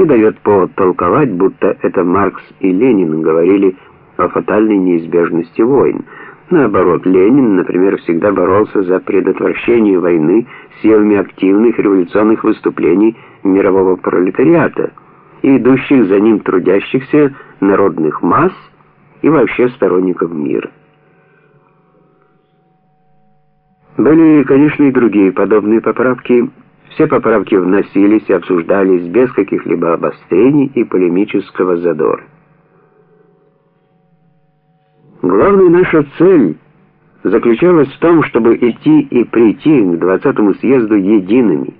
не дает повод толковать, будто это Маркс и Ленин говорили о фатальной неизбежности войн. Наоборот, Ленин, например, всегда боролся за предотвращение войны силами активных революционных выступлений мирового пролетариата и идущих за ним трудящихся народных масс и вообще сторонников мира. Были, конечно, и другие подобные поправки. Все поправки вносились и обсуждались без каких-либо обострений и полемического задора. Главная наша цель заключалась в том, чтобы идти и прийти к 20-му съезду едиными.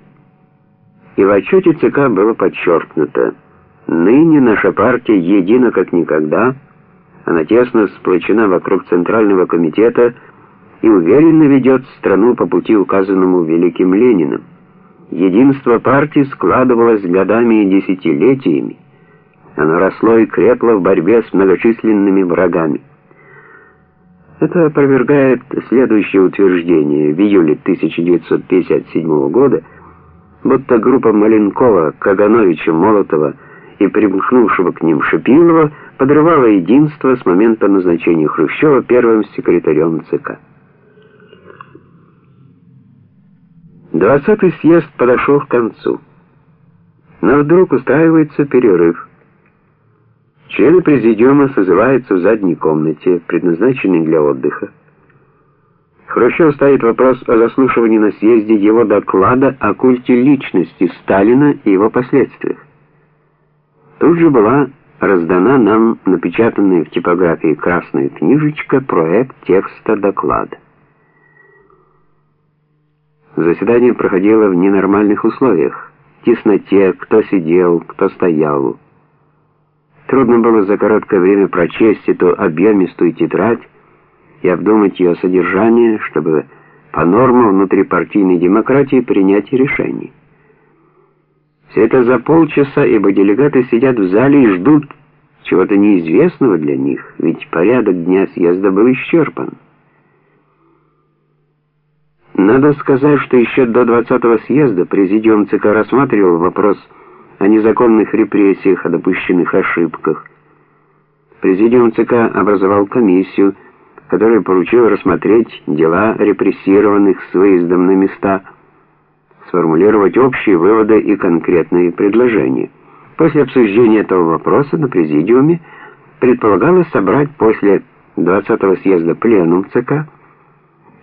И в отчете ЦК было подчеркнуто, ныне наша партия едина как никогда, она тесно сплочена вокруг Центрального комитета и уверенно ведет страну по пути, указанному великим Лениным. Единство партии складывалось годами и десятилетиями. Оно росло и крепло в борьбе с многочисленными врагами. Это опровергает следующее утверждение в июле 1957 года, будто группа Маленкова, Кагановича, Молотова и примкнувшего к ним Шипилова подрывала единство с момента назначения Хрущева первым секретарем ЦК. Двадцатый съезд подошел к концу. Но вдруг устраивается перерыв. Члены президиума созываются в задней комнате, предназначенной для отдыха. Хрущев ставит вопрос о заслушивании на съезде его доклада о культе личности Сталина и его последствиях. Тут же была раздана нам напечатанная в типографии красная книжечка проект текста доклада. Заседание проходило в ненормальных условиях. Тесноте, кто сидел, кто стоял. Трудно было за короткое время прочесть эту объемистую тетрадь и обдумать ее содержание, чтобы по нормам внутрипартийной демократии принять решение. Все это за полчаса, ибо делегаты сидят в зале и ждут чего-то неизвестного для них, ведь порядок дня съезда был исчерпан. Надо сказать, что еще до 20-го съезда президиум ЦК рассматривал вопрос о незаконных репрессиях, о допущенных ошибках. Президиум ЦК образовал комиссию, которая поручила рассмотреть дела репрессированных с выездом на места, сформулировать общие выводы и конкретные предложения. После обсуждения этого вопроса на президиуме предполагалось собрать после 20-го съезда пленум ЦК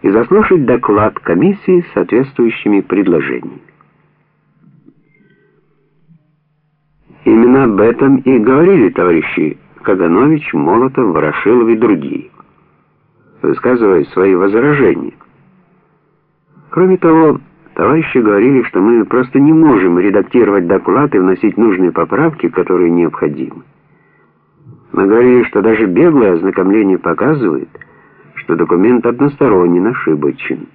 и заслушать доклад комиссии с соответствующими предложениями. Именно об этом и говорили товарищи Каганович, Молотов, Ворошилов и другие, высказывая свои возражения. Кроме того, товарищи говорили, что мы просто не можем редактировать доклад и вносить нужные поправки, которые необходимы. Мы говорили, что даже беглое ознакомление показывает, что документ односторонен, ошибочен.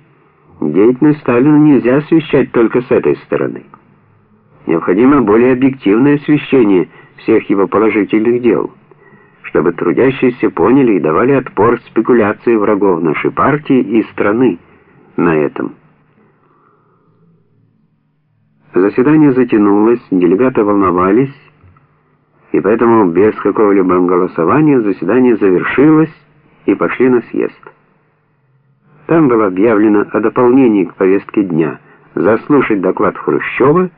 Деятельность Сталина нельзя освещать только с этой стороны. Необходимо более объективное освещение всех его положительных дел, чтобы трудящиеся поняли и давали отпор спекуляции врагов нашей партии и страны на этом. Заседание затянулось, делегаты волновались, и поэтому без какого-либо голосования заседание завершилось и пошли на съезд. Там было объявлено о дополнении к повестке дня заслушать доклад Хрущева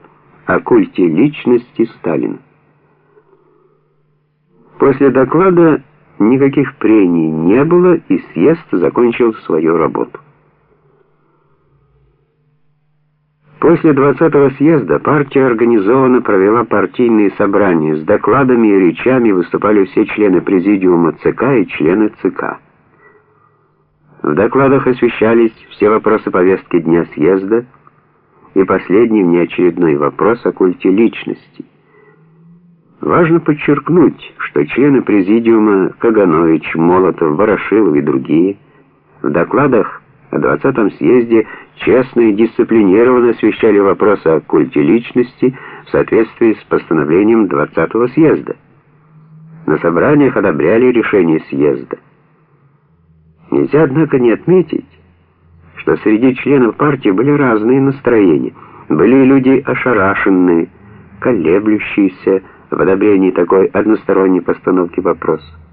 о культе личности Сталина. После доклада никаких прений не было, и съезд закончил свою работу. После 20-го съезда партия организованно провела партийные собрания. С докладами и речами выступали все члены президиума ЦК и члены ЦК. В докладах освещались все вопросы повестки дня съезда, и последний внеочередной вопрос о культе личности. Важно подчеркнуть, что члены президиума Каганович, Молотов, Ворошилов и другие в докладах о 20-м съезде честно и дисциплинированно освещали вопросы о культе личности в соответствии с постановлением 20-го съезда. На собраниях одобряли решение съезда. Нельзя, однако, не отметить, что среди членов партии были разные настроения. Были люди ошарашенные, колеблющиеся в одобрении такой односторонней постановки вопроса.